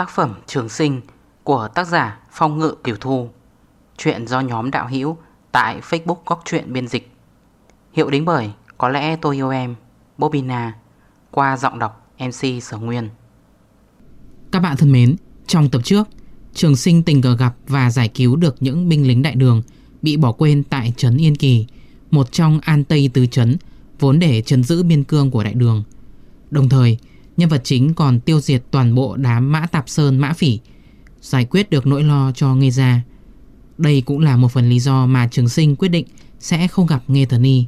Tác phẩm Trường Sinh của tác giả Phong Ngự Kiều Thu. Chuyện do nhóm đạo hữu tại Facebook Góc Chuyện Biên Dịch. Hiệu đính bởi Có lẽ tôi yêu em Bobina Qua giọng đọc MC Sở Nguyên. Các bạn thân mến, trong tập trước Trường sinh tình cờ gặp và giải cứu được những binh lính đại đường Bị bỏ quên tại Trấn Yên Kỳ Một trong an tây tứ trấn Vốn để trấn giữ biên cương của đại đường. Đồng thời Nhân vật chính còn tiêu diệt toàn bộ đám mã tạp sơn mã phỉ Giải quyết được nỗi lo cho Nghê Gia Đây cũng là một phần lý do mà Trường Sinh quyết định sẽ không gặp Nghê Thần Y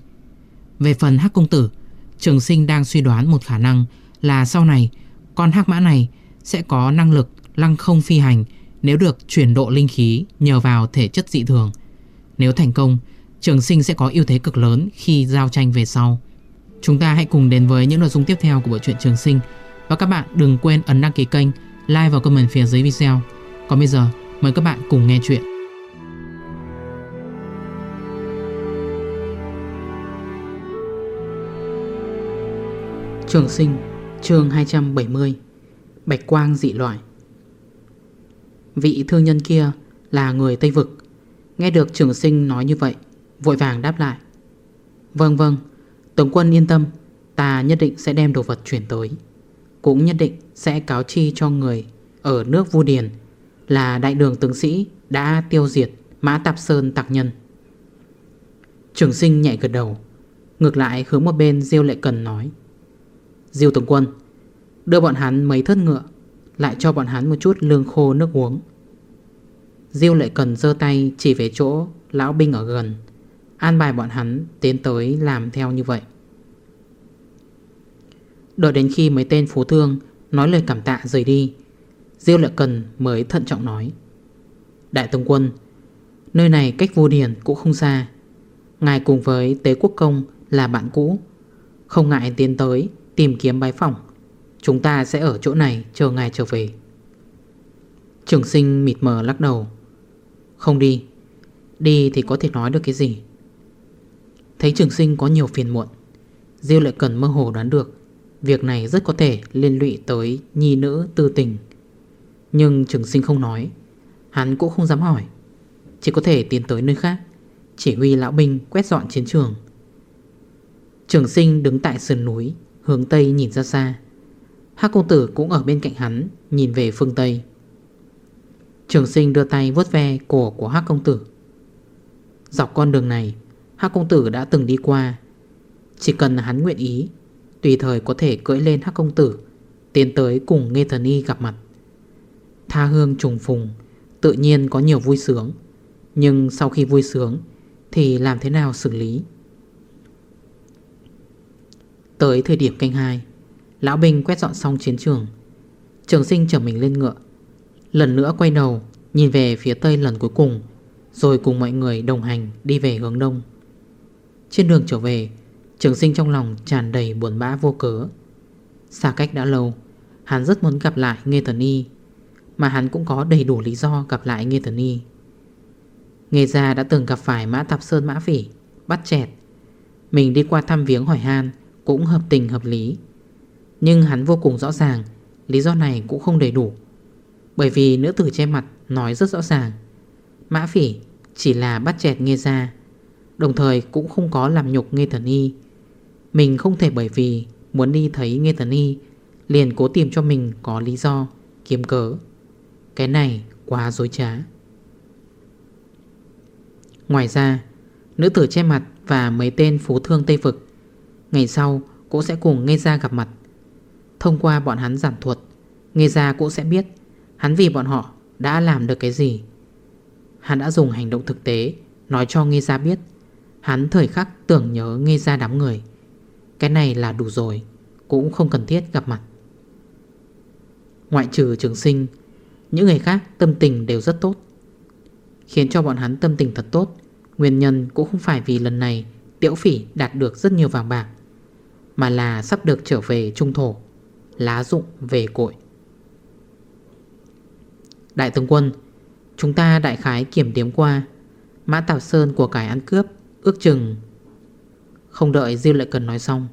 Về phần Hắc Công Tử Trường Sinh đang suy đoán một khả năng là sau này con hắc mã này sẽ có năng lực lăng không phi hành nếu được chuyển độ linh khí nhờ vào thể chất dị thường. Nếu thành công, trường sinh sẽ có ưu thế cực lớn khi giao tranh về sau. Chúng ta hãy cùng đến với những nội dung tiếp theo của bộ truyện Trường Sinh và các bạn đừng quên ấn đăng ký kênh, like và comment phía dưới video. Còn bây giờ, mời các bạn cùng nghe chuyện. Trường Sinh chương 270 Bạch Quang dị loại Vị thương nhân kia là người Tây Vực Nghe được trường sinh nói như vậy Vội vàng đáp lại Vâng vâng Tổng quân yên tâm, Ta nhất định sẽ đem đồ vật chuyển tới. Cũng nhất định sẽ cáo chi cho người Ở nước Vu Điền Là đại đường tướng sĩ Đã tiêu diệt Mã Tạp Sơn tạc nhân. Trường sinh nhạy gật đầu, Ngược lại hướng một bên Diêu Lệ Cần nói. Diêu Tổng Quân, Đưa bọn hắn mấy thất ngựa, Lại cho bọn hắn một chút lương khô nước uống. Diêu Lệ Cần dơ tay chỉ về chỗ Lão binh ở gần, An bài bọn hắn tiến tới làm theo như vậy. Đợi đến khi mấy tên phú thương Nói lời cảm tạ rời đi, Diêu Lệ Cần mới thận trọng nói, Đại Tông Quân, Nơi này cách vô điển cũng không xa. Ngài cùng với Tế Quốc Công là bạn cũ. Không ngại tiến tới Tìm kiếm bái phòng Chúng ta sẽ ở chỗ này chờ ngài trở về. Trường sinh mịt mờ lắc đầu, Không đi Đi thì có thể nói được cái gì? Thấy trường sinh có nhiều phiền muộn, Diêu lại cần mơ hồ đoán được Việc này rất có thể liên lụy tới nhi nữ tư tình. Nhưng trường sinh không nói, Hắn cũng không dám hỏi. Chỉ có thể tiến tới nơi khác, Chỉ huy lão binh quét dọn chiến trường. Trường sinh đứng tại sườn núi, Hướng Tây nhìn ra xa. Hác công tử cũng ở bên cạnh hắn, Nhìn về phương Tây. Trường sinh đưa tay vuốt ve cổ của Hác công tử. Dọc con đường này Hác công tử đã từng đi qua. Chỉ cần hắn nguyện ý Tùy thời có thể cưỡi lên hắc công tử, Tiến tới cùng Nghe Thần Y gặp mặt. Tha hương trùng phùng, Tự nhiên có nhiều vui sướng, Nhưng sau khi vui sướng Thì làm thế nào xử lý? Tới thời điểm canh 2 Lão binh quét dọn xong chiến trường Trường sinh chở mình lên ngựa, Lần nữa quay đầu Nhìn về phía tây lần cuối cùng, Rồi cùng mọi người đồng hành đi về hướng đông. Trên đường trở về Trường sinh trong lòng tràn đầy buồn bã vô cớ. Xa cách đã lâu, Hắn rất muốn gặp lại Nghê Thần Y Mà hắn cũng có đầy đủ lý do gặp lại Nghê Thần Y Nghê gia đã từng gặp phải Mã Tạp Sơn Mã Phỉ, Bắt chẹt. Mình đi qua thăm viếng hỏi han cũng hợp tình hợp lý. Nhưng hắn vô cùng rõ ràng, Lý do này cũng không đầy đủ. Bởi vì nữ tử che mặt nói rất rõ ràng, Mã phỉ chỉ là bắt chẹt nghe ra Đồng thời cũng không có làm nhục nghe thần y mình không thể bởi vì muốn đi thấy nghe thần y Liền cố tìm cho mình có lý do, Kiếm cớ. Cái này quá dối trá. Ngoài ra, Nữ tử che mặt và mấy tên phú thương Tây Vực, Ngày sau cũng sẽ cùng Nghe Gia gặp mặt. Thông qua bọn hắn giảng thuật Nghe Gia cũng sẽ biết Hắn vì bọn họ đã làm được cái gì. Hắn đã dùng hành động thực tế Nói cho Nghe Gia biết. Hắn thời khắc tưởng nhớ Nghe Gia đám người. Cái này là đủ rồi, Cũng không cần thiết gặp mặt. Ngoại trừ trường sinh, Những người khác tâm tình đều rất tốt. Khiến cho bọn hắn tâm tình thật tốt, Nguyên nhân cũng không phải vì lần này Tiễu phỉ đạt được rất nhiều vàng bạc, mà là sắp được trở về trung thổ, Lá dụng về cội. Đại tướng quân, Chúng ta đại khái kiểm đếm qua, Mã Tào Sơn của cải ăn cướp Ước chừng không đợi Diêu lệ cần nói xong,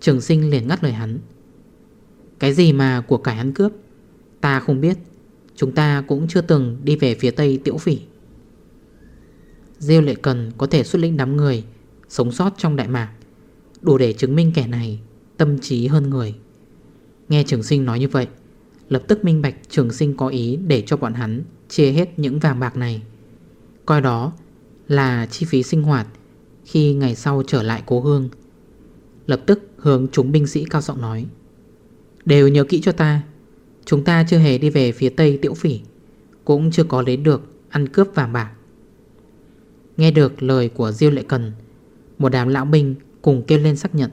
Trường sinh liền ngắt lời hắn. Cái gì mà của cải ăn cướp? Ta không biết. Chúng ta cũng chưa từng đi về phía tây tiểu Phỉ. Diêu Lệ Cần có thể xuất lĩnh đám người, Sống sót trong Đại Mạc. Đủ để chứng minh kẻ này Tâm trí hơn người. Nghe trường sinh nói như vậy, Lập tức minh bạch trường sinh có ý để cho bọn hắn Chia hết những vàng bạc này. Coi đó là chi phí sinh hoạt khi ngày sau trở lại cố hương. Lập tức hướng chúng binh sĩ cao giọng nói, Đều nhớ kỹ cho ta, Chúng ta chưa hề đi về phía tây tiễu phỉ, Cũng chưa có lấy được Ăn cướp vàng bạc. Nghe được lời của Diêu Lệ Cần, Một đám lão binh cùng kêu lên xác nhận,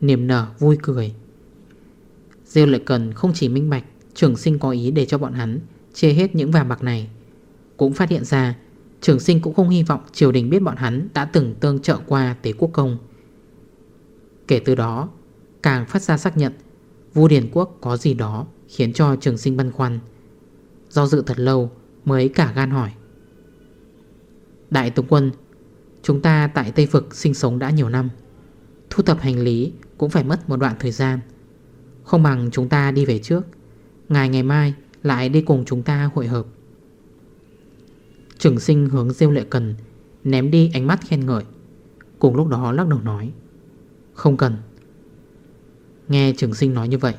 Niềm nở vui cười. Diêu Lệ Cần không chỉ minh bạch Trường sinh có ý để cho bọn hắn Chê hết những vàng bạc này, Cũng phát hiện ra Trường sinh cũng không hy vọng triều đình biết bọn hắn Đã từng tương trợ qua tế quốc công. Kể từ đó, Càng phát ra xác nhận, Vu Điền Quốc có gì đó Khiến cho trường sinh băn khoăn. Do dự thật lâu, mới cả gan hỏi. Đại tướng quân, Chúng ta tại Tây Phực sinh sống đã nhiều năm. Thu thập hành lý Cũng phải mất một đoạn thời gian. Không bằng chúng ta đi về trước. Ngày ngày mai lại đi cùng chúng ta hội hợp. Trường sinh hướng Diêu Lệ Cần Ném đi ánh mắt khen ngợi. Cùng lúc đó lắc đầu nói, Không cần. Nghe trường sinh nói như vậy,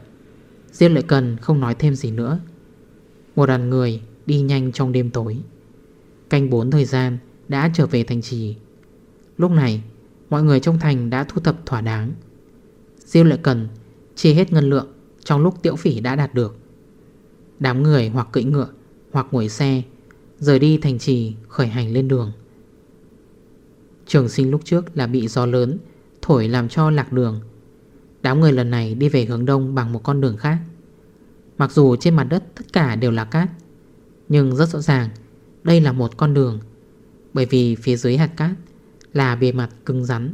Diêu Lệ Cần không nói thêm gì nữa. Một đoàn người đi nhanh trong đêm tối. Canh bốn thời gian đã trở về thành trì. Lúc này, Mọi người trong thành đã thu thập thỏa đáng. Diêu Lệ Cần chia hết ngân lượng Trong lúc tiễu phỉ đã đạt được. Đám người hoặc cưỡi ngựa Hoặc ngồi xe Rời đi thành trì, khởi hành lên đường. Trường sinh lúc trước là bị gió lớn, Thổi làm cho lạc đường. Đám người lần này đi về hướng đông bằng một con đường khác. Mặc dù trên mặt đất tất cả đều là cát, Nhưng rất rõ ràng, Đây là một con đường. Bởi vì phía dưới hạt cát Là bề mặt cứng rắn,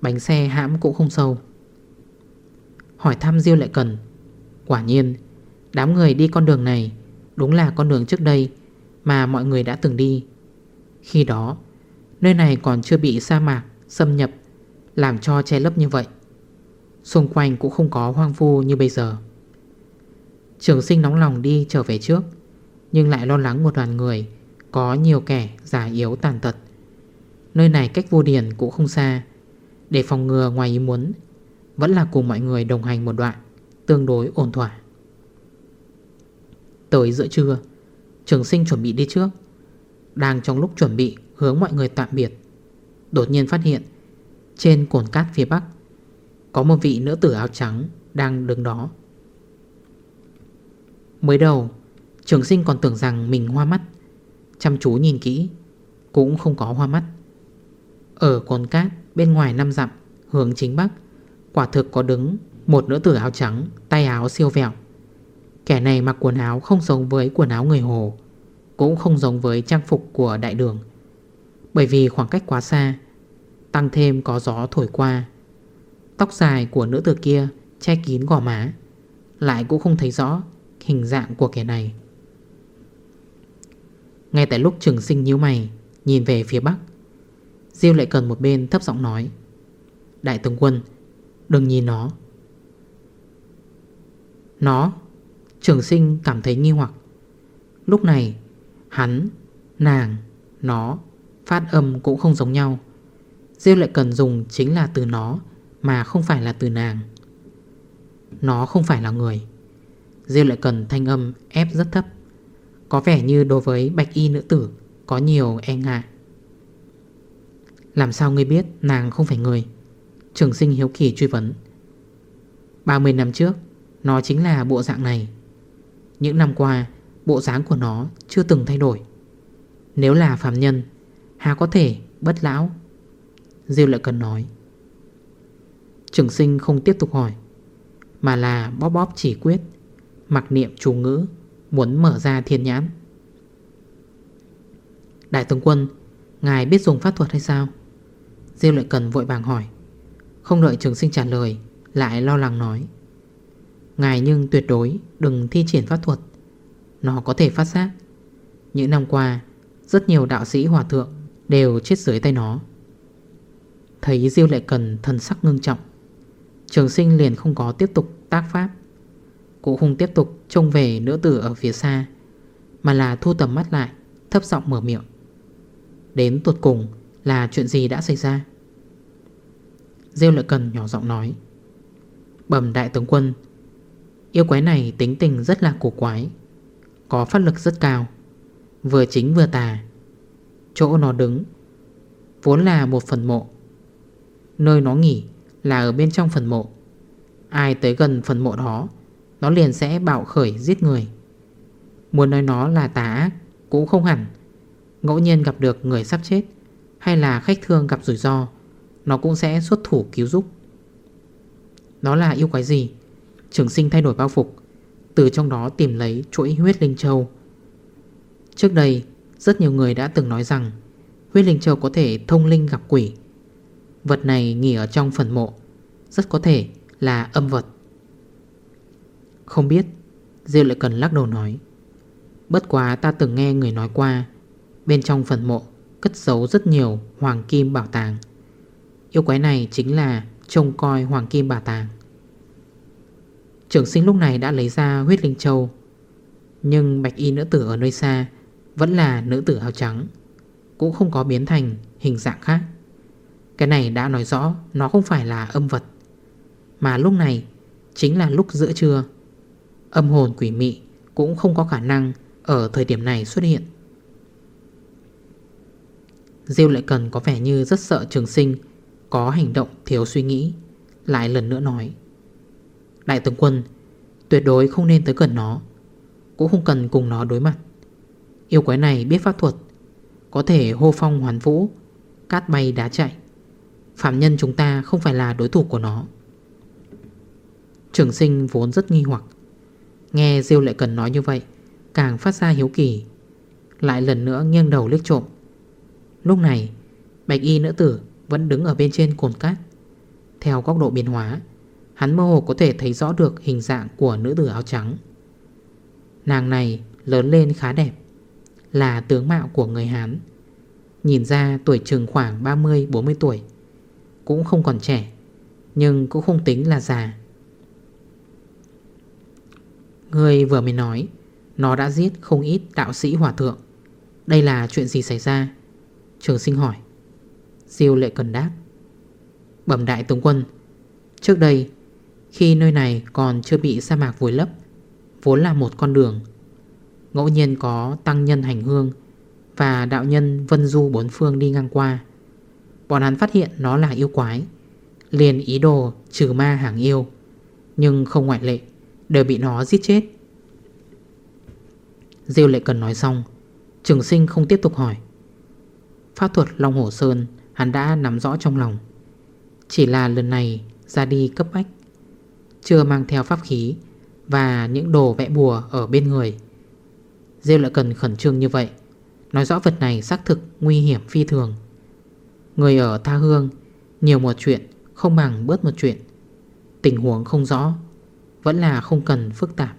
Bánh xe hãm cũng không sâu. Hỏi thăm Diêu lại cần, Quả nhiên, Đám người đi con đường này Đúng là con đường trước đây mà mọi người đã từng đi. Khi đó, Nơi này còn chưa bị sa mạc, Xâm nhập, Làm cho che lấp như vậy. Xung quanh cũng không có hoang vu như bây giờ. Trường sinh nóng lòng đi trở về trước, Nhưng lại lo lắng một đoàn người Có nhiều kẻ già yếu tàn tật. Nơi này cách vô điển cũng không xa. Để phòng ngừa ngoài ý muốn, Vẫn là cùng mọi người đồng hành một đoạn, Tương đối ổn thỏa. Tới giữa trưa Trường sinh chuẩn bị đi trước. Đang trong lúc chuẩn bị, hướng mọi người tạm biệt. Đột nhiên phát hiện, Trên cồn cát phía bắc, Có một vị nữ tử áo trắng Đang đứng đó. Mới đầu, Trường sinh còn tưởng rằng mình hoa mắt. Chăm chú nhìn kỹ, Cũng không có hoa mắt. Ở cồn cát bên ngoài năm dặm, Hướng chính bắc, Quả thực có đứng một nữ tử áo trắng, Tay áo siêu vẹo. Kẻ này mặc quần áo không giống với quần áo người Hồ, Cũng không giống với trang phục của đại đường. Bởi vì khoảng cách quá xa, Tăng thêm có gió thổi qua. Tóc dài của nữ tử kia che kín gò má, Lại cũng không thấy rõ hình dạng của kẻ này. Ngay tại lúc trường sinh nhíu mày, Nhìn về phía bắc, Diêu lại cần một bên thấp giọng nói, Đại tướng quân, Đừng nhìn nó. Nó? Trường sinh cảm thấy nghi hoặc. Lúc này Hắn, nàng, nó Phát âm cũng không giống nhau. Diêu lại cần dùng chính là từ nó Mà không phải là từ nàng. Nó không phải là người. Diêu lại cần thanh âm ép rất thấp. Có vẻ như đối với bạch y nữ tử Có nhiều e ngại. Làm sao ngươi biết nàng không phải người? Trường sinh hiếu kỳ truy vấn. 30 năm trước Nó chính là bộ dạng này những năm qua, Bộ dáng của nó chưa từng thay đổi. Nếu là phạm nhân, Hà có thể bất lão? Diêu lại cần nói. Trường sinh không tiếp tục hỏi, Mà là bóp bóp chỉ quyết, Mặc niệm chú ngữ, Muốn mở ra thiên nhãn. Đại tướng quân, Ngài biết dùng pháp thuật hay sao? Diêu lại cần vội vàng hỏi. Không đợi trường sinh trả lời, Lại lo lắng nói. Ngài nhưng tuyệt đối đừng thi triển pháp thuật. Nó có thể phát sát Những năm qua, Rất nhiều đạo sĩ hòa thượng Đều chết dưới tay nó. Thấy Diêu Lệ Cần thần sắc ngưng trọng, Trường sinh liền không có tiếp tục tác pháp. Cũng không tiếp tục trông về nữ tử ở phía xa, Mà là thu tầm mắt lại, Thấp giọng mở miệng. Đến tuột cùng là chuyện gì đã xảy ra? Diêu lệ cần nhỏ giọng nói. Bẩm đại tướng quân Yêu quái này tính tình rất là cổ quái, Có phát lực rất cao, Vừa chính vừa tà. Chỗ nó đứng Vốn là một phần mộ, Nơi nó nghỉ là ở bên trong phần mộ. Ai tới gần phần mộ đó, Nó liền sẽ bạo khởi giết người. Muốn nói nó là tà ác Cũng không hẳn. Ngẫu nhiên gặp được người sắp chết, Hay là khách thương gặp rủi ro, Nó cũng sẽ xuất thủ cứu giúp. Nó là yêu quái gì? Trường sinh thay đổi bao phục, Từ trong đó tìm lấy chuỗi huyết linh châu. Trước đây, Rất nhiều người đã từng nói rằng Huyết linh châu có thể thông linh gặp quỷ. Vật này nghỉ ở trong phần mộ, Rất có thể là âm vật. Không biết Diệu lại cần lắc đầu nói, Bất quá ta từng nghe người nói qua, Bên trong phần mộ Cất giấu rất nhiều hoàng kim bảo tàng. Yêu quái này chính là Trông coi hoàng kim bảo tàng. Trưởng sinh lúc này đã lấy ra huyết linh châu. Nhưng bạch y nữ tử ở nơi xa Vẫn là nữ tử áo trắng, Cũng không có biến thành hình dạng khác. Cái này đã nói rõ, Nó không phải là âm vật, Mà lúc này chính là lúc giữa trưa. Âm hồn quỷ mị Cũng không có khả năng Ở thời điểm này xuất hiện. Diêu lại cần có vẻ như rất sợ trường sinh Có hành động thiếu suy nghĩ, Lại lần nữa nói Đại tướng quân, Tuyệt đối không nên tới gần nó. Cũng không cần cùng nó đối mặt. Yêu quái này biết pháp thuật, Có thể hô phong hoàn vũ, Cát bay đá chạy. Phạm nhân chúng ta không phải là đối thủ của nó. Trường sinh vốn rất nghi hoặc. Nghe Diêu lại cần nói như vậy, Càng phát ra hiếu kỳ, Lại lần nữa nghiêng đầu liếc trộm. Lúc này, Bạch y nữ tử vẫn đứng ở bên trên cồn cát, Theo góc độ biến hóa. Hắn mơ hồ có thể thấy rõ được hình dạng của nữ tử áo trắng. Nàng này lớn lên khá đẹp, Là tướng mạo của người Hán. Nhìn ra tuổi chừng khoảng 30-40 tuổi, Cũng không còn trẻ, Nhưng cũng không tính là già. Người vừa mới nói, Nó đã giết không ít đạo sĩ hòa thượng. Đây là chuyện gì xảy ra? Trường sinh hỏi. Diêu lệ cần đáp. Bẩm đại tướng quân, Trước đây khi nơi này còn chưa bị sa mạc vùi lấp, Vốn là một con đường. Ngẫu nhiên có tăng nhân hành hương Và đạo nhân vân du bốn phương đi ngang qua. Bọn hắn phát hiện nó là yêu quái, Liền ý đồ trừ ma hàng yêu, Nhưng không ngoại lệ, Đều bị nó giết chết. Diêu lệ cần nói xong, Trường sinh không tiếp tục hỏi. Pháp thuật Long Hổ Sơn Hắn đã nắm rõ trong lòng, Chỉ là lần này ra đi cấp bách chưa mang theo pháp khí Và những đồ vẽ bùa ở bên người. Diêu lại cần khẩn trương như vậy, Nói rõ vật này xác thực nguy hiểm phi thường. Người ở tha hương, Nhiều một chuyện, không bằng bớt một chuyện. Tình huống không rõ, Vẫn là không cần phức tạp.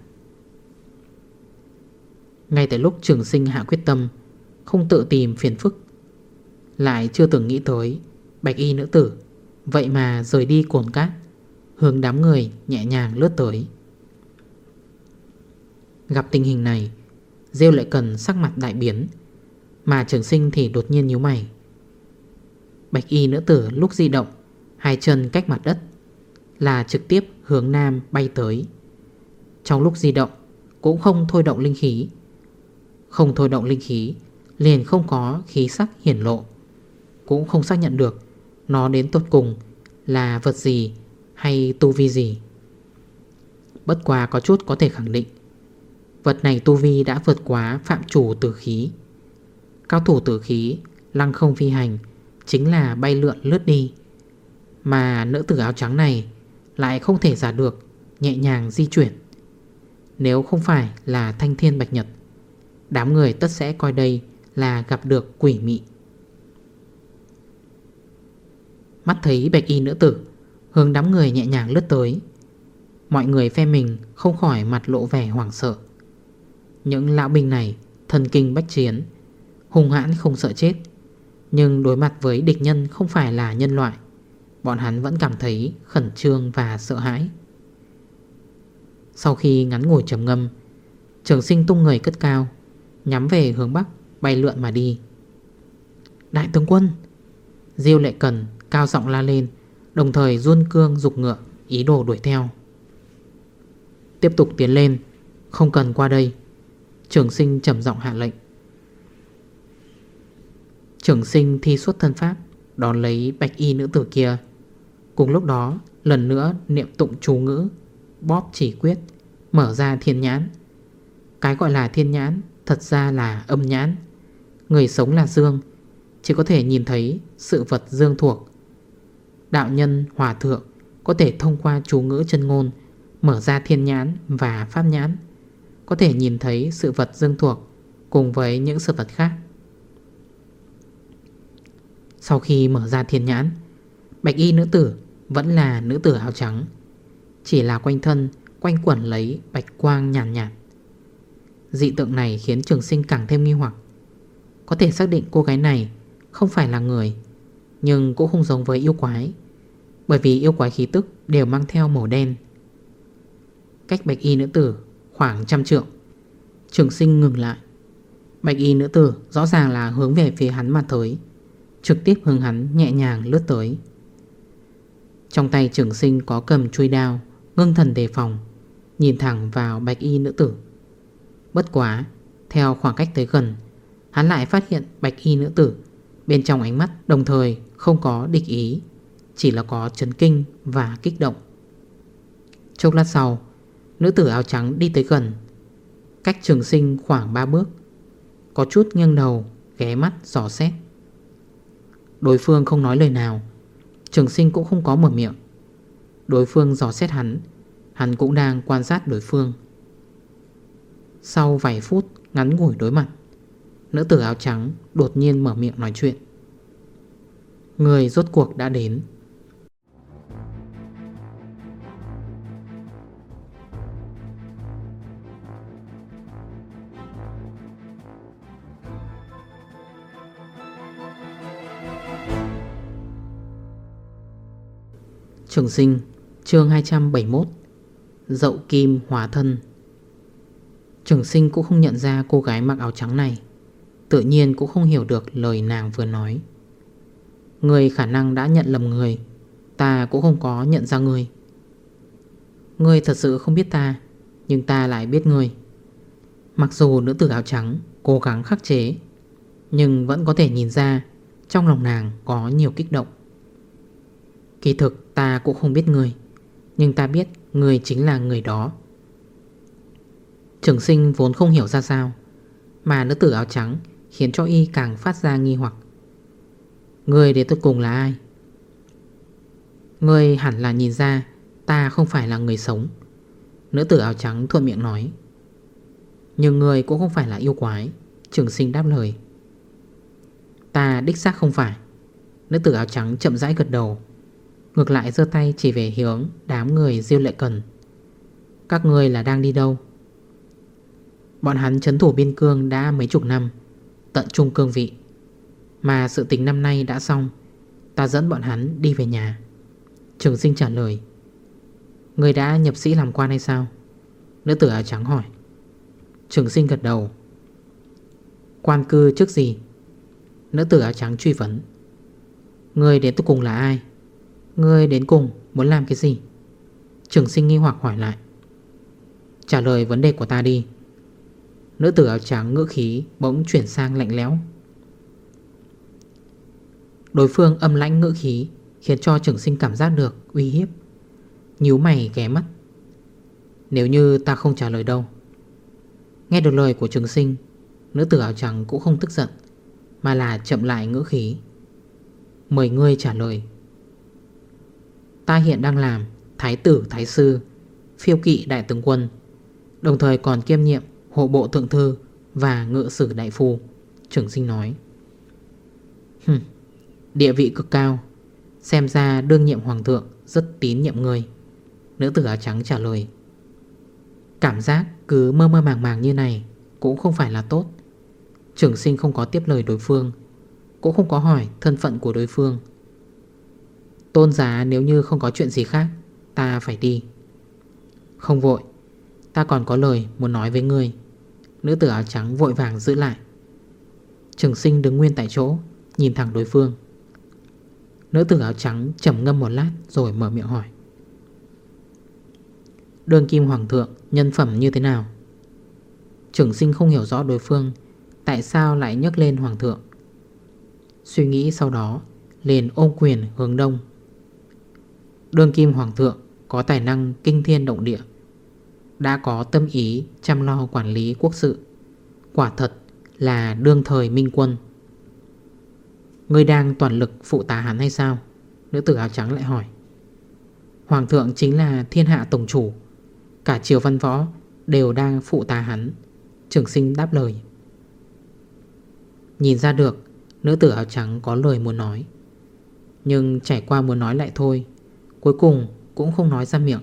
Ngay tại lúc trường sinh hạ quyết tâm, Không tự tìm phiền phức, Lại chưa từng nghĩ tới Bạch y nữ tử, Vậy mà rời đi cồn cát. Hướng đám người nhẹ nhàng lướt tới. Gặp tình hình này, Diêu lại cần sắc mặt đại biến, Mà trường sinh thì đột nhiên nhíu mày. Bạch y nữ tử lúc di động, Hai chân cách mặt đất, Là trực tiếp hướng nam bay tới. Trong lúc di động, Cũng không thôi động linh khí. Không thôi động linh khí, Liền không có khí sắc hiển lộ. Cũng không xác nhận được Nó đến tốt cùng là vật gì hay tu vi gì? Bất quá có chút có thể khẳng định. Vật này tu vi đã vượt quá phạm chủ tử khí. Cao thủ tử khí, Lăng không phi hành, Chính là bay lượn lướt đi. Mà nữ tử áo trắng này Lại không thể giả được, Nhẹ nhàng di chuyển. Nếu không phải là thanh thiên bạch nhật, Đám người tất sẽ coi đây Là gặp được quỷ mị. Mắt thấy bạch y nữ tử Hướng đám người nhẹ nhàng lướt tới. Mọi người phe mình không khỏi mặt lộ vẻ hoảng sợ. Những lão binh này, thần kinh bách chiến Hùng hãn không sợ chết. Nhưng đối mặt với địch nhân không phải là nhân loại, Bọn hắn vẫn cảm thấy khẩn trương và sợ hãi. Sau khi ngắn ngồi trầm ngâm, Trường sinh tung người cất cao, Nhắm về hướng Bắc, Bay lượn mà đi. Đại tướng quân! Diêu lệ cần cao giọng la lên. Đồng thời run cương dục ngựa, Ý đồ đuổi theo. Tiếp tục tiến lên, Không cần qua đây. Trường sinh trầm giọng hạ lệnh. Trường sinh thi xuất thân pháp, Đón lấy bạch y nữ tử kia. Cùng lúc đó, lần nữa niệm tụng chú ngữ, Bóp chỉ quyết, Mở ra thiên nhãn. Cái gọi là thiên nhãn Thật ra là âm nhãn. Người sống là dương, Chỉ có thể nhìn thấy sự vật dương thuộc Đạo nhân hòa thượng Có thể thông qua chú ngữ chân ngôn Mở ra thiên nhãn và pháp nhãn Có thể nhìn thấy sự vật dương thuộc Cùng với những sự vật khác. Sau khi mở ra thiên nhãn Bạch y nữ tử vẫn là nữ tử áo trắng Chỉ là quanh thân Quanh quẩn lấy bạch quang nhàn nhạt, nhạt Dị tượng này khiến trường sinh càng thêm nghi hoặc. Có thể xác định cô gái này Không phải là người nhưng cũng không giống với yêu quái, Bởi vì yêu quái khí tức đều mang theo màu đen. Cách bạch y nữ tử khoảng trăm trượng. Trường sinh ngừng lại. Bạch y nữ tử rõ ràng là hướng về phía hắn mà tới, Trực tiếp hướng hắn nhẹ nhàng lướt tới. Trong tay trường sinh có cầm chuôi đao, Ngưng thần đề phòng, Nhìn thẳng vào bạch y nữ tử. Bất quá, Theo khoảng cách tới gần, Hắn lại phát hiện bạch y nữ tử Bên trong ánh mắt đồng thời không có địch ý, Chỉ là có chấn kinh và kích động. Chốc lát sau, Nữ tử áo trắng đi tới gần. Cách trường sinh khoảng 3 bước, Có chút nghiêng đầu, Ghé mắt giỏ xét. Đối phương không nói lời nào, Trường sinh cũng không có mở miệng. Đối phương dò xét hắn Hắn cũng đang quan sát đối phương. Sau vài phút ngắn ngủi đối mặt, Nữ tử áo trắng đột nhiên mở miệng nói chuyện. Người rốt cuộc đã đến. Trường sinh, chương 271 Dậu kim hóa thân. Trường sinh cũng không nhận ra cô gái mặc áo trắng này, Tự nhiên cũng không hiểu được lời nàng vừa nói. Người khả năng đã nhận lầm người, Ta cũng không có nhận ra người. Người thật sự không biết ta, Nhưng ta lại biết người. Mặc dù nữ tử áo trắng cố gắng khắc chế, Nhưng vẫn có thể nhìn ra Trong lòng nàng có nhiều kích động. Kỳ thực ta cũng không biết người, Nhưng ta biết người chính là người đó. Trường sinh vốn không hiểu ra sao, Mà nữ tử áo trắng Khiến cho y càng phát ra nghi hoặc. Người đến tôi cùng là ai? Người hẳn là nhìn ra, Ta không phải là người sống. Nữ tử áo trắng thuận miệng nói. Nhưng người cũng không phải là yêu quái, Trường sinh đáp lời. Ta đích xác không phải. Nữ tử áo trắng chậm rãi gật đầu. Ngược lại dơ tay chỉ về hướng đám người diêu lệ cần. Các người là đang đi đâu? Bọn hắn chấn thủ biên cương đã mấy chục năm, Tận trung cương vị. Mà sự tình năm nay đã xong, Ta dẫn bọn hắn đi về nhà. Trường sinh trả lời, Người đã nhập sĩ làm quan hay sao? Nữ tử áo trắng hỏi. Trường sinh gật đầu. Quan cư trước gì? Nữ tử áo trắng truy vấn. Người đến tôi cùng là ai? Người đến cùng muốn làm cái gì? Trường sinh nghi hoặc hỏi lại. Trả lời vấn đề của ta đi. Nữ tử áo trắng ngữ khí Bỗng chuyển sang lạnh lẽo. Đối phương âm lãnh ngữ khí Khiến cho trường sinh cảm giác được uy hiếp. Nhíu mày ghé mắt. Nếu như ta không trả lời đâu. Nghe được lời của trường sinh Nữ tử áo trắng cũng không tức giận Mà là chậm lại ngữ khí. Mời ngươi trả lời. Ta hiện đang làm Thái tử Thái sư Phiêu kỵ đại tướng quân Đồng thời còn kiêm nhiệm hộ bộ thượng thư Và ngự sử đại phu Trưởng sinh nói. Hừm, Địa vị cực cao. Xem ra đương nhiệm hoàng thượng Rất tín nhiệm người. Nữ tử áo trắng trả lời. Cảm giác cứ mơ mơ màng màng như này Cũng không phải là tốt. Trưởng sinh không có tiếp lời đối phương, Cũng không có hỏi thân phận của đối phương. Tôn giá nếu như không có chuyện gì khác, Ta phải đi. Không vội, Ta còn có lời muốn nói với ngươi. Nữ tử áo trắng vội vàng giữ lại. Trường sinh đứng nguyên tại chỗ, Nhìn thẳng đối phương. Nữ tử áo trắng trầm ngâm một lát Rồi mở miệng hỏi. Đường kim hoàng thượng, Nhân phẩm như thế nào? Trường sinh không hiểu rõ đối phương, Tại sao lại nhắc lên hoàng thượng? Suy nghĩ sau đó, Liền ôm quyền hướng đông. Đường kim hoàng thượng Có tài năng kinh thiên động địa, Đã có tâm ý chăm lo quản lý quốc sự. Quả thật là đương thời minh quân. Ngươi đang toàn lực phụ tá hắn hay sao? Nữ tử áo trắng lại hỏi. Hoàng thượng chính là thiên hạ tổng chủ. Cả triều văn võ đều đang phụ tá hắn. Trường sinh đáp lời. Nhìn ra được, Nữ tử áo trắng có lời muốn nói. Nhưng trải qua muốn nói lại thôi, Cuối cùng cũng không nói ra miệng.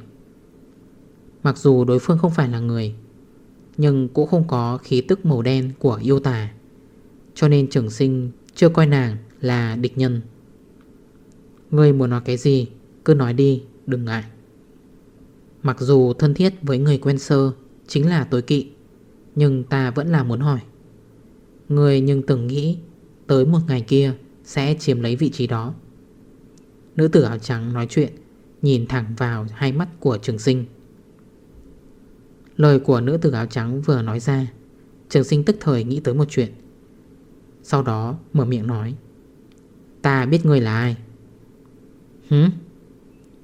Mặc dù đối phương không phải là người, Nhưng cũng không có khí tức màu đen của yêu tà, Cho nên trường sinh chưa coi nàng là địch nhân. Ngươi muốn nói cái gì, Cứ nói đi, đừng ngại. Mặc dù thân thiết với người quen sơ Chính là tối kỵ, Nhưng ta vẫn là muốn hỏi. Ngươi nhưng từng nghĩ Tới một ngày kia Sẽ chiếm lấy vị trí đó. Nữ tử áo trắng nói chuyện, Nhìn thẳng vào hai mắt của trường sinh. Lời của nữ tử áo trắng vừa nói ra, Trường sinh tức thời nghĩ tới một chuyện. Sau đó mở miệng nói Ta biết người là ai. Hứ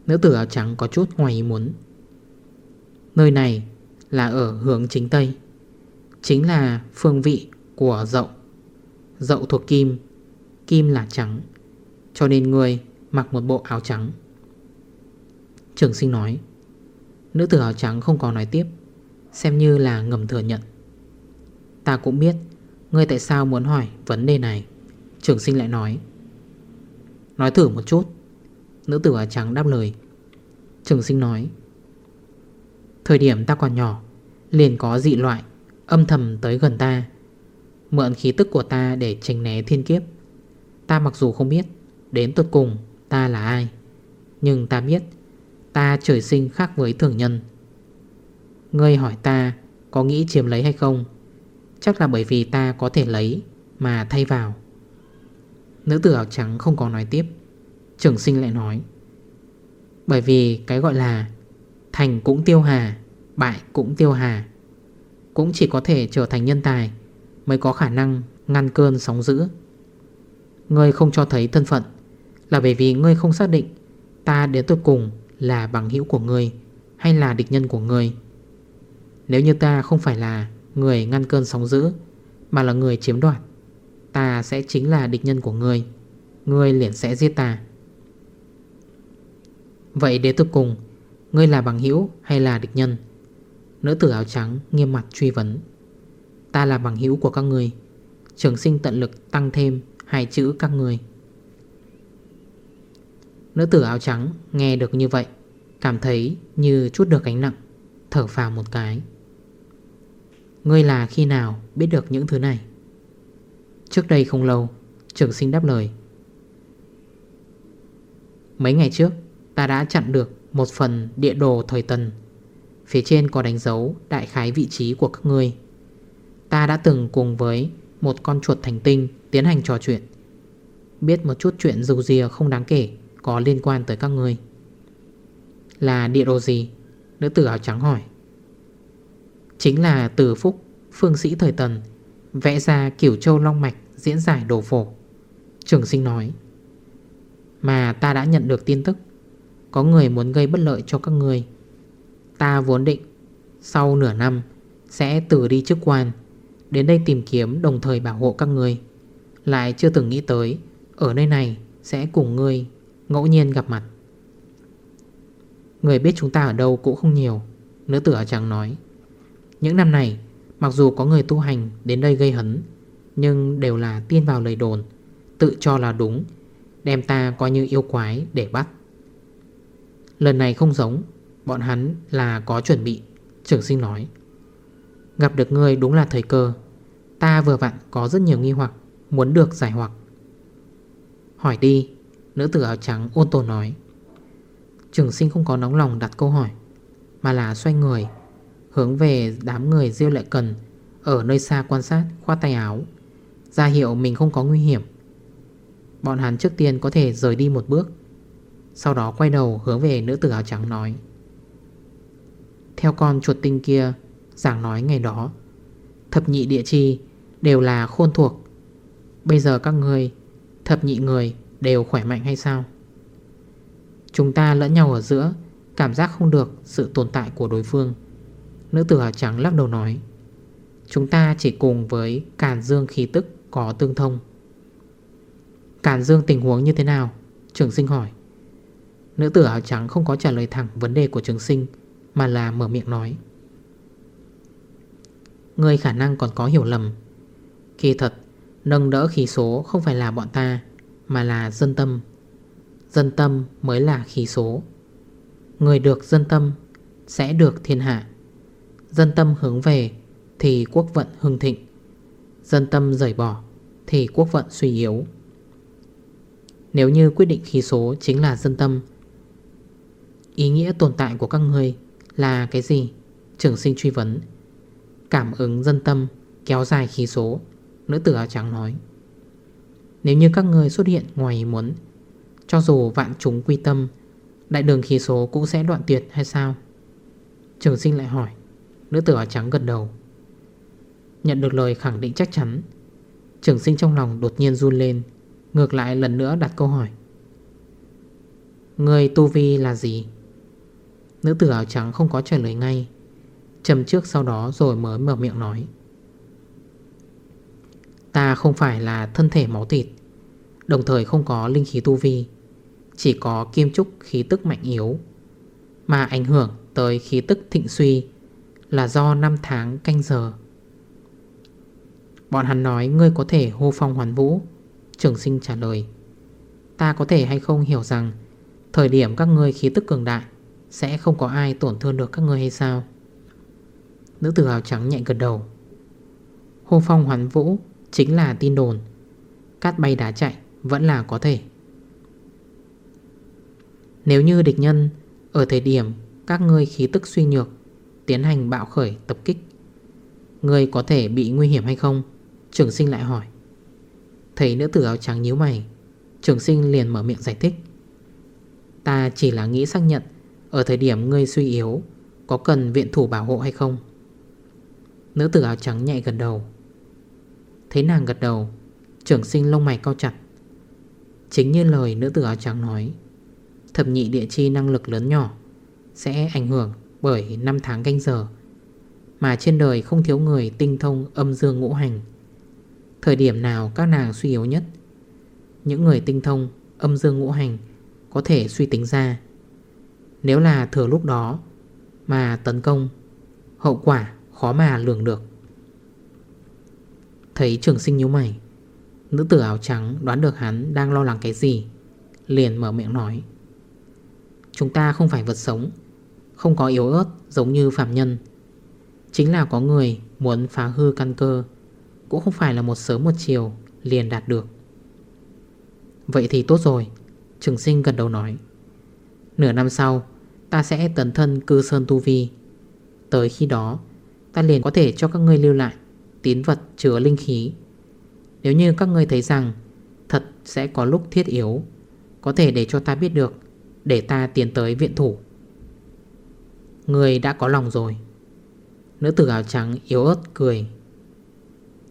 Nữ tử áo trắng có chút ngoài ý muốn. Nơi này là ở hướng chính Tây, Chính là phương vị của dậu. Dậu thuộc kim Kim là trắng, Cho nên người mặc một bộ áo trắng. Trường sinh nói, Nữ tử áo trắng không có nói tiếp, Xem như là ngầm thừa nhận. Ta cũng biết Ngươi tại sao muốn hỏi vấn đề này. Trường sinh lại nói Nói thử một chút. Nữ tử áo trắng đáp lời. Trường sinh nói, Thời điểm ta còn nhỏ, Liền có dị loại Âm thầm tới gần ta, Mượn khí tức của ta để tránh né thiên kiếp. Ta mặc dù không biết Đến tuột cùng ta là ai, Nhưng ta biết Ta trời sinh khác với thường nhân. Ngươi hỏi ta Có nghĩ chiếm lấy hay không? Chắc là bởi vì ta có thể lấy Mà thay vào. Nữ tử áo trắng không có nói tiếp. Trường sinh lại nói, Bởi vì cái gọi là Thành cũng tiêu hà, Bại cũng tiêu hà. Cũng chỉ có thể trở thành nhân tài Mới có khả năng ngăn cơn sóng dữ. Ngươi không cho thấy thân phận Là bởi vì ngươi không xác định Ta đến cuối cùng là bằng hữu của ngươi Hay là địch nhân của ngươi. Nếu như ta không phải là Người ngăn cơn sóng dữ Mà là người chiếm đoạt Ta sẽ chính là địch nhân của người, Ngươi liền sẽ giết ta. Vậy đến tục cùng Ngươi là bằng hữu hay là địch nhân? Nữ tử áo trắng nghiêm mặt truy vấn. Ta là bằng hữu của các người Trường sinh tận lực tăng thêm Hai chữ các người Nữ tử áo trắng nghe được như vậy Cảm thấy như chút được gánh nặng Thở phào một cái. Ngươi là khi nào biết được những thứ này? Trước đây không lâu, Trường sinh đáp lời. Mấy ngày trước, Ta đã chặn được một phần địa đồ thời tần. Phía trên có đánh dấu đại khái vị trí của các ngươi. Ta đã từng cùng với một con chuột thành tinh tiến hành trò chuyện. Biết một chút chuyện dù dìa không đáng kể có liên quan tới các ngươi. Là địa đồ gì? Nữ tử áo trắng hỏi. Chính là từ phúc phương sĩ thời tần. Vẽ ra kiểu châu long mạch diễn giải đồ phổ. Trường sinh nói, Mà ta đã nhận được tin tức, Có người muốn gây bất lợi cho các người. Ta vốn định, Sau nửa năm, Sẽ từ đi chức quan, Đến đây tìm kiếm đồng thời bảo hộ các người. Lại chưa từng nghĩ tới, Ở nơi này sẽ cùng ngươi Ngẫu nhiên gặp mặt. Người biết chúng ta ở đâu cũng không nhiều, Nữ tử ở trắng nói, Những năm này Mặc dù có người tu hành đến đây gây hấn, Nhưng đều là tin vào lời đồn, Tự cho là đúng, Đem ta coi như yêu quái để bắt. Lần này không giống, Bọn hắn là có chuẩn bị Trường sinh nói. Gặp được người đúng là thời cơ, Ta vừa vặn có rất nhiều nghi hoặc, Muốn được giải hoặc. Hỏi đi, Nữ tử áo trắng ôn tồn nói. Trường sinh không có nóng lòng đặt câu hỏi, Mà là xoay người Hướng về đám người diêu lệ cần, Ở nơi xa quan sát, khoát tay áo. Ra hiệu mình không có nguy hiểm. Bọn hắn trước tiên có thể rời đi một bước, Sau đó quay đầu hướng về nữ tử áo trắng nói. Theo con chuột tinh kia, Giảng nói ngày đó, Thập nhị địa chi đều là khôn thuộc. Bây giờ các người Thập nhị người đều khỏe mạnh hay sao? Chúng ta lẫn nhau ở giữa, Cảm giác không được sự tồn tại của đối phương. Nữ tử áo trắng lắc đầu nói, Chúng ta chỉ cùng với càn dương khí tức có tương thông. Càn dương tình huống như thế nào? Trường sinh hỏi. Nữ tử áo trắng không có trả lời thẳng vấn đề của trường sinh, Mà là mở miệng nói Người khả năng còn có hiểu lầm. Kỳ thật, Nâng đỡ khí số không phải là bọn ta, Mà là dân tâm. Dân tâm mới là khí số. Người được dân tâm Sẽ được thiên hạ. Dân tâm hướng về, Thì quốc vận hưng thịnh. Dân tâm rời bỏ, Thì quốc vận suy yếu. Nếu như quyết định khí số chính là dân tâm, Ý nghĩa tồn tại của các người là cái gì? Trưởng sinh truy vấn. Cảm ứng dân tâm, kéo dài khí số, Nữ tử áo trắng nói. Nếu như các người xuất hiện ngoài ý muốn, Cho dù vạn chúng quy tâm, Đại đường khí số cũng sẽ đoạn tuyệt hay sao? Trường sinh lại hỏi. Nữ tử áo trắng gần đầu. Nhận được lời khẳng định chắc chắn, Trường sinh trong lòng đột nhiên run lên, Ngược lại lần nữa đặt câu hỏi. Người tu vi là gì? Nữ tử áo trắng không có trả lời ngay Chầm trước sau đó rồi mới mở miệng nói. Ta không phải là thân thể máu thịt, Đồng thời không có linh khí tu vi, Chỉ có kim trúc khí tức mạnh yếu, Mà ảnh hưởng tới khí tức thịnh suy là do năm tháng canh giờ. Bọn hắn nói, ngươi có thể hô phong hoàn vũ. Trường sinh trả lời, Ta có thể hay không hiểu rằng, Thời điểm các ngươi khí tức cường đại, Sẽ không có ai tổn thương được các ngươi hay sao? Nữ tử áo trắng nhẹ gật đầu. Hô phong hoàn vũ Chính là tin đồn. Cát bay đá chạy vẫn là có thể. Nếu như địch nhân, Ở thời điểm các ngươi khí tức suy nhược Tiến hành bạo khởi, tập kích. Người có thể bị nguy hiểm hay không? Trường sinh lại hỏi. Thấy nữ tử áo trắng nhíu mày, Trường sinh liền mở miệng giải thích. Ta chỉ là nghĩ xác nhận, Ở thời điểm ngươi suy yếu, Có cần viện thủ bảo hộ hay không? Nữ tử áo trắng nhạy gần đầu. Thấy nàng gật đầu, Trường sinh lông mày cao chặt. Chính như lời nữ tử áo trắng nói, Thập nhị địa chi năng lực lớn nhỏ, Sẽ ảnh hưởng bởi năm tháng canh giờ, Mà trên đời không thiếu người tinh thông âm dương ngũ hành. Thời điểm nào các nàng suy yếu nhất? Những người tinh thông âm dương ngũ hành Có thể suy tính ra. Nếu là thừa lúc đó Mà tấn công, Hậu quả khó mà lường được. Thấy trường sinh nhíu mày, Nữ tử áo trắng đoán được hắn đang lo lắng cái gì, Liền mở miệng nói, Chúng ta không phải vật sống không có yếu ớt giống như phạm nhân. Chính là có người muốn phá hư căn cơ, cũng không phải là một sớm một chiều liền đạt được. Vậy thì tốt rồi, Trường sinh gần đầu nói. Nửa năm sau, Ta sẽ tấn thân cư sơn tu vi. Tới khi đó, Ta liền có thể cho các ngươi lưu lại Tín vật chứa linh khí. Nếu như các ngươi thấy rằng Thật sẽ có lúc thiết yếu, Có thể để cho ta biết được, Để ta tiến tới viện thủ. Người đã có lòng rồi. Nữ tử áo trắng yếu ớt cười.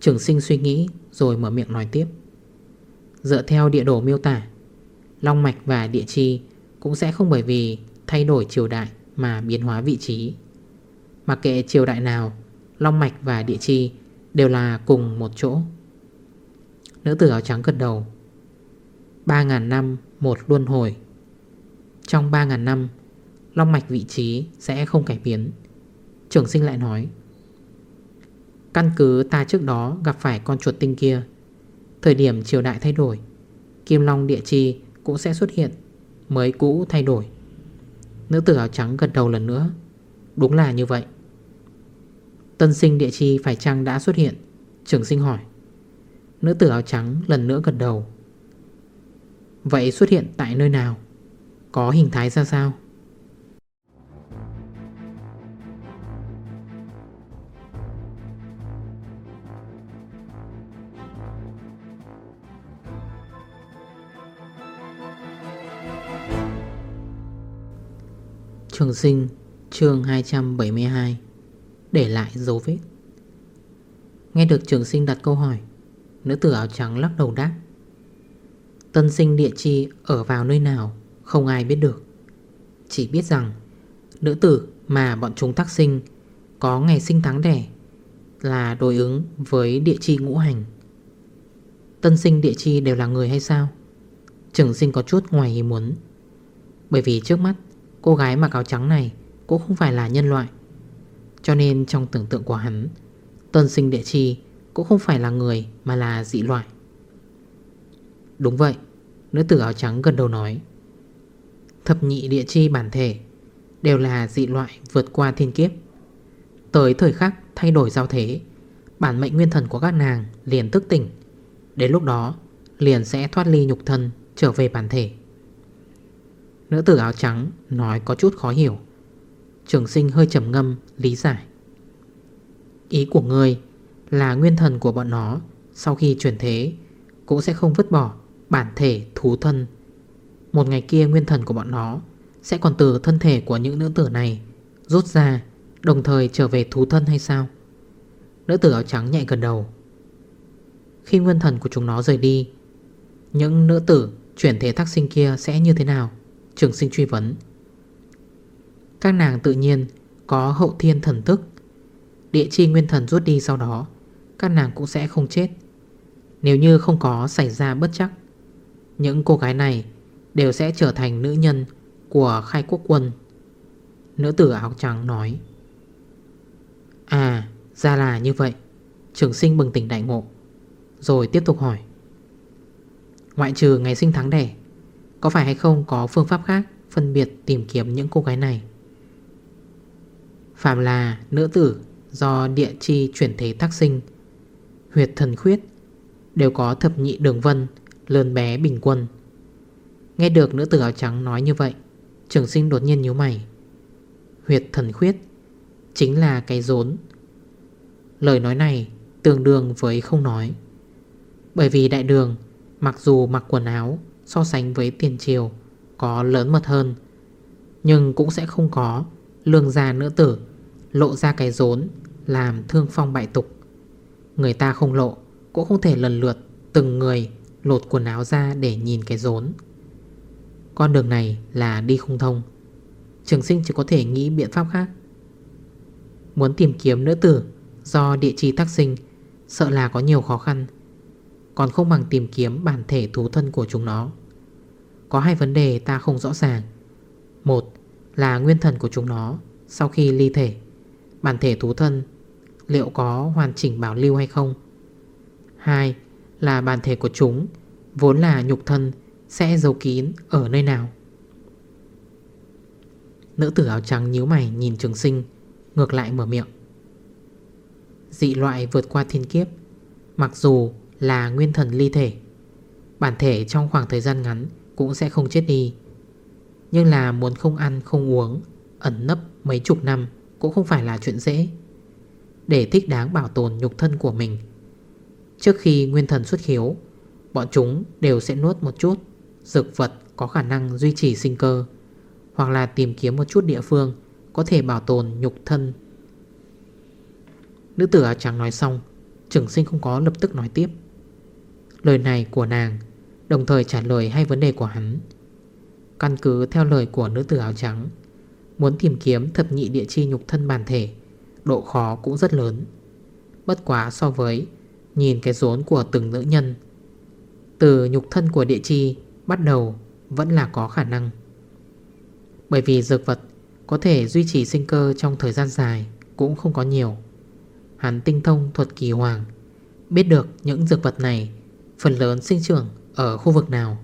Trường sinh suy nghĩ rồi mở miệng nói tiếp. Dựa theo địa đồ miêu tả, Long mạch và địa chi Cũng sẽ không bởi vì thay đổi triều đại Mà biến hóa vị trí. Mặc kệ triều đại nào, Long mạch và địa chi Đều là cùng một chỗ. Nữ tử áo trắng gật đầu. 3.000 năm một luân hồi. Trong 3.000 năm Long mạch vị trí sẽ không cải biến. Trường sinh lại nói, Căn cứ ta trước đó gặp phải con chuột tinh kia, Thời điểm triều đại thay đổi, Kim Long địa chi cũng sẽ xuất hiện, Mới cũ thay đổi. Nữ tử áo trắng gật đầu lần nữa, Đúng là như vậy. Tân sinh địa chi phải chăng đã xuất hiện? Trường sinh hỏi. Nữ tử áo trắng lần nữa gật đầu. Vậy xuất hiện tại nơi nào? Có hình thái ra sao? Trường sinh, chương 272 Để lại dấu vết. Nghe được trường sinh đặt câu hỏi, Nữ tử áo trắng lắc đầu đáp. Tân sinh địa chi ở vào nơi nào, Không ai biết được. Chỉ biết rằng, Nữ tử mà bọn chúng tác sinh, Có ngày sinh tháng đẻ, Là đối ứng với địa chi ngũ hành. Tân sinh địa chi đều là người hay sao? Trường sinh có chút ngoài ý muốn. Bởi vì trước mắt Cô gái mặc áo trắng này Cũng không phải là nhân loại. Cho nên trong tưởng tượng của hắn Tân sinh địa chi cũng không phải là người Mà là dị loại. Đúng vậy, Nữ tử áo trắng gần đầu nói, Thập nhị địa chi bản thể Đều là dị loại vượt qua thiên kiếp. Tới thời khắc thay đổi giao thế, Bản mệnh nguyên thần của các nàng liền thức tỉnh. Đến lúc đó, liền sẽ thoát ly nhục thân trở về bản thể. Nữ tử áo trắng nói có chút khó hiểu. Trường sinh hơi trầm ngâm, lý giải. Ý của người là nguyên thần của bọn nó, Sau khi chuyển thế, Cũng sẽ không vứt bỏ bản thể thú thân. Một ngày kia nguyên thần của bọn nó Sẽ còn từ thân thể của những nữ tử này Rút ra, Đồng thời trở về thú thân hay sao? Nữ tử áo trắng nhẹ gần đầu. Khi nguyên thần của chúng nó rời đi, Những nữ tử chuyển thế thác sinh kia sẽ như thế nào? Trường sinh truy vấn. Các nàng tự nhiên Có hậu thiên thần thức Địa chi nguyên thần rút đi sau đó, Các nàng cũng sẽ không chết. Nếu như không có xảy ra bất chắc, Những cô gái này Đều sẽ trở thành nữ nhân Của khai quốc quân. Nữ tử áo trắng nói À ra là như vậy. Trường sinh bừng tỉnh đại ngộ, Rồi tiếp tục hỏi, Ngoại trừ ngày sinh tháng đẻ có phải hay không có phương pháp khác Phân biệt tìm kiếm những cô gái này? Phạm là nữ tử Do địa chi chuyển thế tác sinh, Huyệt thần khuyết, Đều có thập nhị đường vân, Lớn bé bình quân. Nghe được nữ tử áo trắng nói như vậy, Trường sinh đột nhiên nhíu mày. Huyệt thần khuyết Chính là cái rốn. Lời nói này tương đương với không nói, Bởi vì đại đường Mặc dù mặc quần áo So sánh với tiền triều Có lớn mật hơn. Nhưng cũng sẽ không có Lương gia nữ tử Lộ ra cái rốn Làm thương phong bại tục. Người ta không lộ Cũng không thể lần lượt Từng người lột quần áo ra để nhìn cái rốn. Con đường này là đi không thông. Trường sinh chỉ có thể nghĩ biện pháp khác. Muốn tìm kiếm nữ tử Do địa chỉ tác sinh, Sợ là có nhiều khó khăn. Còn không bằng tìm kiếm bản thể thú thân của chúng nó. Có hai vấn đề ta không rõ ràng. Một là nguyên thần của chúng nó Sau khi ly thể, Bản thể thú thân Liệu có hoàn chỉnh bảo lưu hay không? Hai là bản thể của chúng Vốn là nhục thân Sẽ giấu kín ở nơi nào? Nữ tử áo trắng nhíu mày nhìn trường sinh, Ngược lại mở miệng. Dị loại vượt qua thiên kiếp, Mặc dù là nguyên thần ly thể. Bản thể trong khoảng thời gian ngắn Cũng sẽ không chết đi. Nhưng là muốn không ăn, không uống, Ẩn nấp mấy chục năm Cũng không phải là chuyện dễ. Để thích đáng bảo tồn nhục thân của mình, Trước khi nguyên thần xuất hiếu, Bọn chúng đều sẽ nuốt một chút Dược vật có khả năng duy trì sinh cơ, Hoặc là tìm kiếm một chút địa phương Có thể bảo tồn nhục thân. Nữ tử áo trắng nói xong, Trường sinh không có lập tức nói tiếp. Lời này của nàng, Đồng thời trả lời hai vấn đề của hắn. Căn cứ theo lời của nữ tử áo trắng, Muốn tìm kiếm thập nhị địa chi nhục thân bản thể, Độ khó cũng rất lớn. Bất quá so với, Nhìn cái rốn của từng nữ nhân, Từ nhục thân của địa chi Bắt đầu vẫn là có khả năng. Bởi vì dược vật Có thể duy trì sinh cơ trong thời gian dài Cũng không có nhiều. Hắn tinh thông thuật kỳ hoàng, Biết được những dược vật này Phần lớn sinh trưởng ở khu vực nào.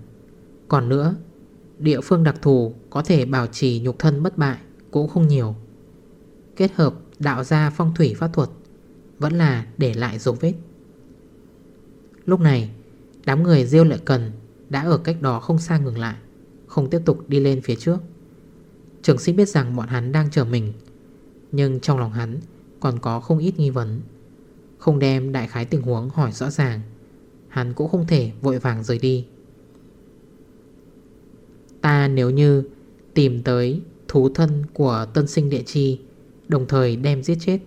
Còn nữa, Địa phương đặc thù có thể bảo trì nhục thân bất bại Cũng không nhiều. Kết hợp đạo gia phong thủy pháp thuật Vẫn là để lại dấu vết. Lúc này, Đám người diêu lợi cần Đã ở cách đó không xa ngừng lại, Không tiếp tục đi lên phía trước. Trường sinh biết rằng bọn hắn đang chờ mình, Nhưng trong lòng hắn còn có không ít nghi vấn, Không đem đại khái tình huống hỏi rõ ràng. Hắn cũng không thể vội vàng rời đi. Ta nếu như tìm tới thú thân của tân sinh địa chi, Đồng thời đem giết chết,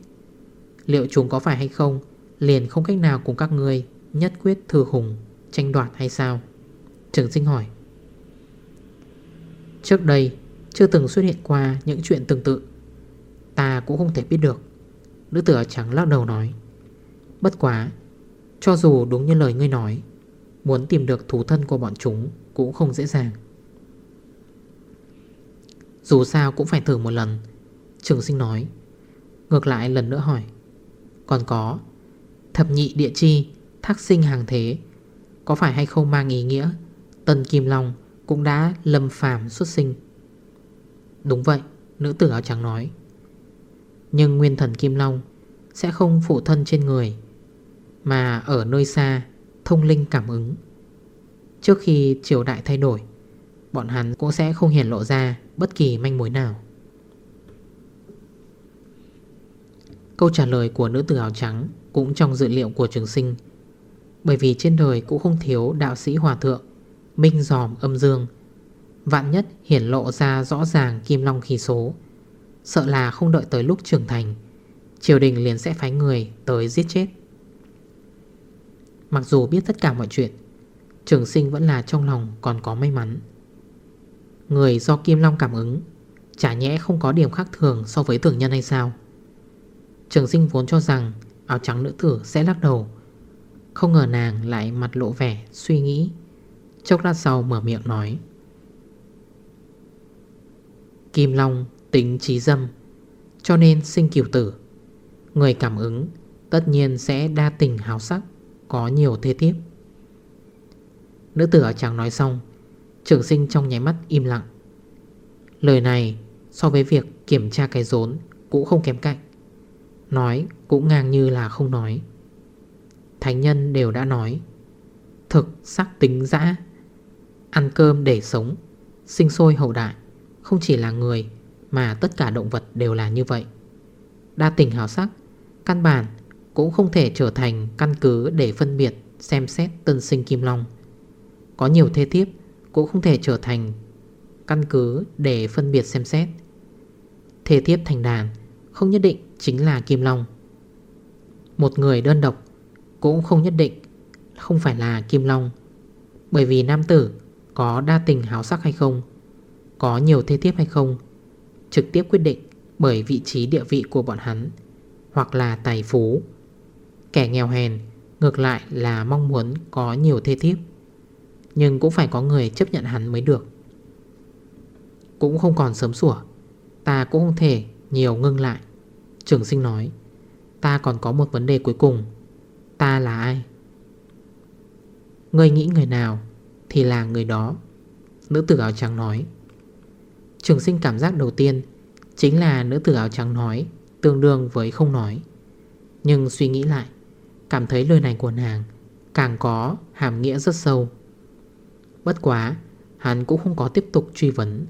Liệu chúng có phải hay không Liền không cách nào cùng các ngươi Nhất quyết thừa hùng, tranh đoạt hay sao? Trường sinh hỏi. Trước đây Chưa từng xuất hiện qua những chuyện tương tự. Ta cũng không thể biết được. Nữ tử áo trắng lắc đầu nói. Bất quá cho dù đúng như lời ngươi nói, Muốn tìm được thú thân của bọn chúng Cũng không dễ dàng. Dù sao cũng phải thử một lần, Trường sinh nói. Ngược lại lần nữa hỏi. Còn có, Thập nhị địa chi, Thác sinh hàng thế, Có phải hay không mang ý nghĩa? Tân Kim Long cũng đã lâm phàm xuất sinh. Đúng vậy, Nữ tử áo trắng nói. Nhưng nguyên thần Kim Long Sẽ không phụ thân trên người. Mà ở nơi xa, Thông linh cảm ứng. Trước khi triều đại thay đổi, Bọn hắn cũng sẽ không hiển lộ ra Bất kỳ manh mối nào. Câu trả lời của nữ tử áo trắng Cũng trong dự liệu của trường sinh, Bởi vì trên đời cũng không thiếu đạo sĩ hòa thượng, Minh giòm âm dương. Vạn nhất hiển lộ ra rõ ràng kim long khí số, Sợ là không đợi tới lúc trưởng thành, Triều đình liền sẽ phái người tới giết chết. Mặc dù biết tất cả mọi chuyện, Trường sinh vẫn là trong lòng còn có may mắn. Người do Kim Long cảm ứng, Chả nhẽ không có điểm khác thường so với thường nhân hay sao? Trường sinh vốn cho rằng Áo trắng nữ tử sẽ lắc đầu. Không ngờ nàng lại mặt lộ vẻ Suy nghĩ, Chốc lát sau mở miệng nói. Kim Long tính trí dâm, Cho nên sinh kiều tử. Người cảm ứng Tất nhiên sẽ đa tình háo sắc. Có nhiều thế tiếp. Nữ tử ở chàng nói xong, Trường sinh trong nháy mắt im lặng. Lời này, so với việc kiểm tra cái rốn, Cũng không kém cạnh. Nói cũng ngang như là không nói. Thánh nhân đều đã nói, Thực sắc tính dã, Ăn cơm để sống, Sinh sôi hậu đại, Không chỉ là người Mà tất cả động vật đều là như vậy. Đa tình hào sắc, Căn bản cũng không thể trở thành căn cứ để phân biệt, xem xét tân sinh kim long. Có nhiều thế thiếp cũng không thể trở thành căn cứ để phân biệt xem xét. Thế thiếp thành đàn không nhất định chính là kim long. Một người đơn độc cũng không nhất định không phải là kim long. Bởi vì nam tử có đa tình háo sắc hay không, Có nhiều thế thiếp hay không, Trực tiếp quyết định bởi vị trí địa vị của bọn hắn Hoặc là tài phú Kẻ nghèo hèn, Ngược lại là mong muốn có nhiều thê thiếp. Nhưng cũng phải có người chấp nhận hắn mới được. Cũng không còn sớm sủa, Ta cũng không thể nhiều ngưng lại. Trường sinh nói, Ta còn có một vấn đề cuối cùng. Ta là ai? Ngươi nghĩ người nào Thì là người đó. Nữ tử áo trắng nói. Trường sinh cảm giác đầu tiên Chính là nữ tử áo trắng nói Tương đương với không nói. Nhưng suy nghĩ lại Cảm thấy lời này của nàng Càng có hàm nghĩa rất sâu. Bất quá, Hắn cũng không có tiếp tục truy vấn,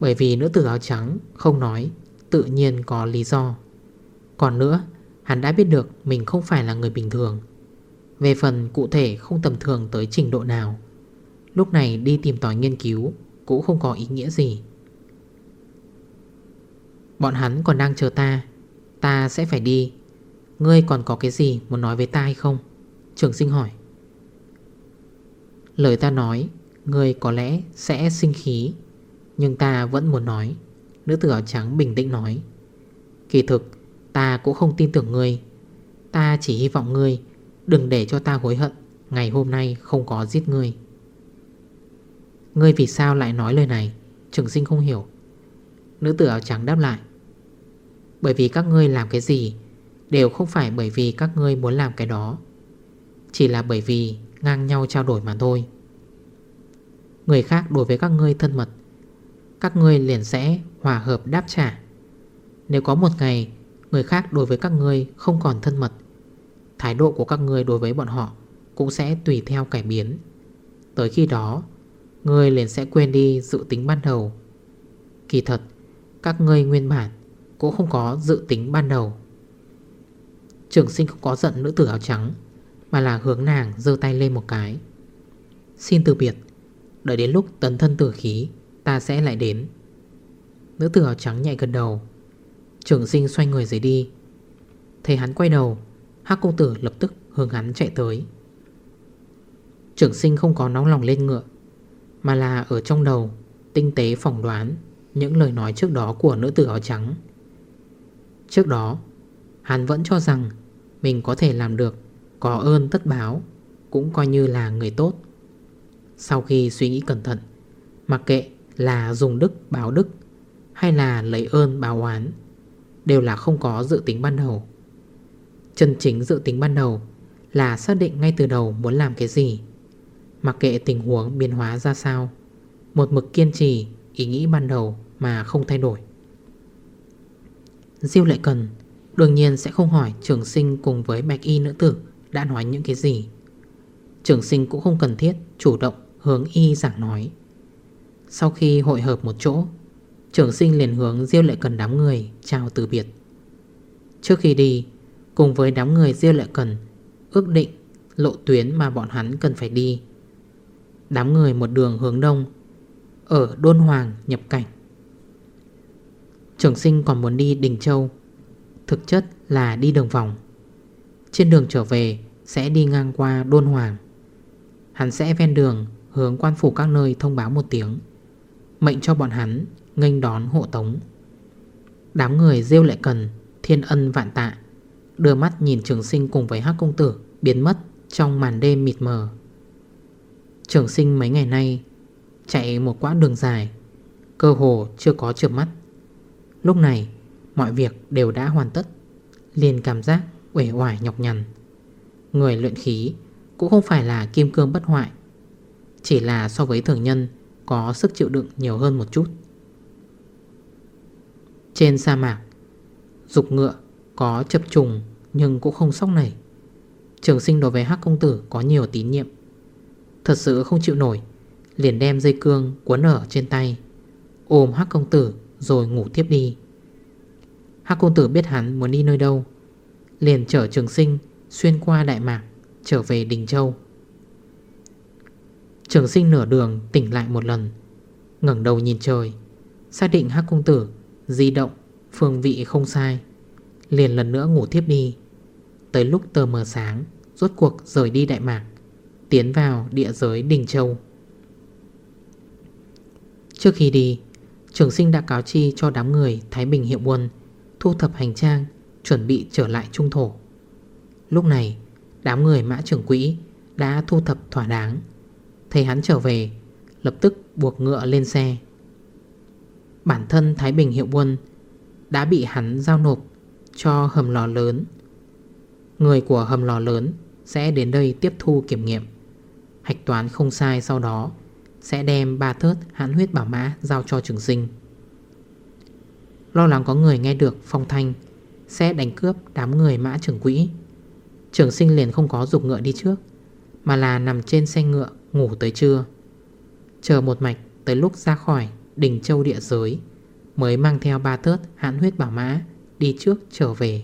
Bởi vì nữ tử áo trắng không nói, Tự nhiên có lý do. Còn nữa, Hắn đã biết được mình không phải là người bình thường. Về phần cụ thể không tầm thường tới trình độ nào, Lúc này đi tìm tòi nghiên cứu Cũng không có ý nghĩa gì. Bọn hắn còn đang chờ ta Ta sẽ phải đi. Ngươi còn có cái gì muốn nói với ta hay không? Trường sinh hỏi. Lời ta nói, Ngươi có lẽ sẽ sinh khí, Nhưng ta vẫn muốn nói. Nữ tử áo trắng bình tĩnh nói. Kỳ thực, ta cũng không tin tưởng ngươi. Ta chỉ hy vọng ngươi Đừng để cho ta hối hận, Ngày hôm nay không có giết ngươi. Ngươi vì sao lại nói lời này? Trường sinh không hiểu. Nữ tử áo trắng đáp lại. Bởi vì các ngươi làm cái gì Đều không phải bởi vì các ngươi muốn làm cái đó. Chỉ là bởi vì Ngang nhau trao đổi mà thôi. Người khác đối với các ngươi thân mật, Các ngươi liền sẽ hòa hợp đáp trả. Nếu có một ngày Người khác đối với các ngươi không còn thân mật, Thái độ của các ngươi đối với bọn họ Cũng sẽ tùy theo cải biến. Tới khi đó, Ngươi liền sẽ quên đi dự tính ban đầu. Kỳ thật, Các ngươi nguyên bản Cũng không có dự tính ban đầu. Trường sinh không có giận nữ tử áo trắng, Mà là hướng nàng dơ tay lên một cái. Xin từ biệt, Đợi đến lúc tấn thân tử khí, Ta sẽ lại đến. Nữ tử áo trắng nhạy gần đầu. Trường sinh xoay người rời đi. Thấy hắn quay đầu Hác công tử lập tức hướng hắn chạy tới. Trường sinh không có nóng lòng lên ngựa, Mà là ở trong đầu, Tinh tế phỏng đoán Những lời nói trước đó của nữ tử áo trắng. Trước đó Hắn vẫn cho rằng Mình có thể làm được, Có ơn tất báo, Cũng coi như là người tốt. Sau khi suy nghĩ cẩn thận, Mặc kệ là dùng đức, báo đức, Hay là lấy ơn, báo oán, Đều là không có dự tính ban đầu. Chân chính dự tính ban đầu Là xác định ngay từ đầu muốn làm cái gì. Mặc kệ tình huống biến hóa ra sao, Một mực kiên trì Ý nghĩ ban đầu mà không thay đổi. Diêu lại cần Đương nhiên sẽ không hỏi trường sinh cùng với bạch y nữ tử Đã nói những cái gì. Trường sinh cũng không cần thiết, Chủ động hướng y giảng nói. Sau khi hội hợp một chỗ, Trường sinh liền hướng Diêu Lệ Cần đám người chào từ biệt. Trước khi đi, Cùng với đám người Diêu Lệ Cần, Ước định lộ tuyến mà bọn hắn cần phải đi. Đám người một đường hướng đông, Ở Đôn Hoàng nhập cảnh. Trường sinh còn muốn đi Đình Châu Thực chất là đi đường vòng. Trên đường trở về, Sẽ đi ngang qua Đôn Hoàng. Hắn sẽ ven đường, Hướng quan phủ các nơi thông báo một tiếng. Mệnh cho bọn hắn Nghênh đón hộ tống. Đám người rêu lại cần, Thiên ân vạn tạ. Đưa mắt nhìn trường sinh cùng với hắc công tử Biến mất trong màn đêm mịt mờ. Trường sinh mấy ngày nay Chạy một quãng đường dài, Cơ hồ chưa có trượt mắt. Lúc này mọi việc đều đã hoàn tất. Liền cảm giác uể oải nhọc nhằn. Người luyện khí Cũng không phải là kim cương bất hoại, Chỉ là so với thường nhân Có sức chịu đựng nhiều hơn một chút. Trên sa mạc, Dục ngựa có chập trùng Nhưng cũng không sóc nảy. Trường sinh đối với Hắc Công Tử có nhiều tín nhiệm. Thật sự không chịu nổi, Liền đem dây cương cuốn ở trên tay, Ôm Hắc Công Tử rồi ngủ tiếp đi. Hắc Công Tử biết hắn muốn đi nơi đâu. Liền chở trường sinh Xuyên qua Đại Mạc, Trở về Đình Châu. Trường sinh nửa đường tỉnh lại một lần, ngẩng đầu nhìn trời, Xác định Hắc Công Tử Di động Phương vị không sai, Liền lần nữa ngủ tiếp đi. Tới lúc tờ mờ sáng, Rốt cuộc rời đi Đại Mạc, Tiến vào địa giới Đình Châu. Trước khi đi, Trường sinh đã cáo chi cho đám người Thái Bình Hiệu Buôn Thu thập hành trang, Chuẩn bị trở lại trung thổ. Lúc này, Đám người mã trưởng quỹ Đã thu thập thỏa đáng. Thấy hắn trở về, Lập tức buộc ngựa lên xe. Bản thân Thái Bình Hiệu quân Đã bị hắn giao nộp Cho hầm lò lớn. Người của hầm lò lớn Sẽ đến đây tiếp thu kiểm nghiệm. Hạch toán không sai, sau đó Sẽ đem ba thớt hãn huyết bảo mã Giao cho trường sinh. Lo lắng có người nghe được, phong thanh Sẽ đánh cướp đám người mã trưởng quỹ. Trường sinh liền không có dục ngựa đi trước, Mà là nằm trên xe ngựa ngủ tới trưa. Chờ một mạch tới lúc ra khỏi đỉnh châu địa giới, Mới mang theo ba tớt hãn huyết bảo mã Đi trước trở về.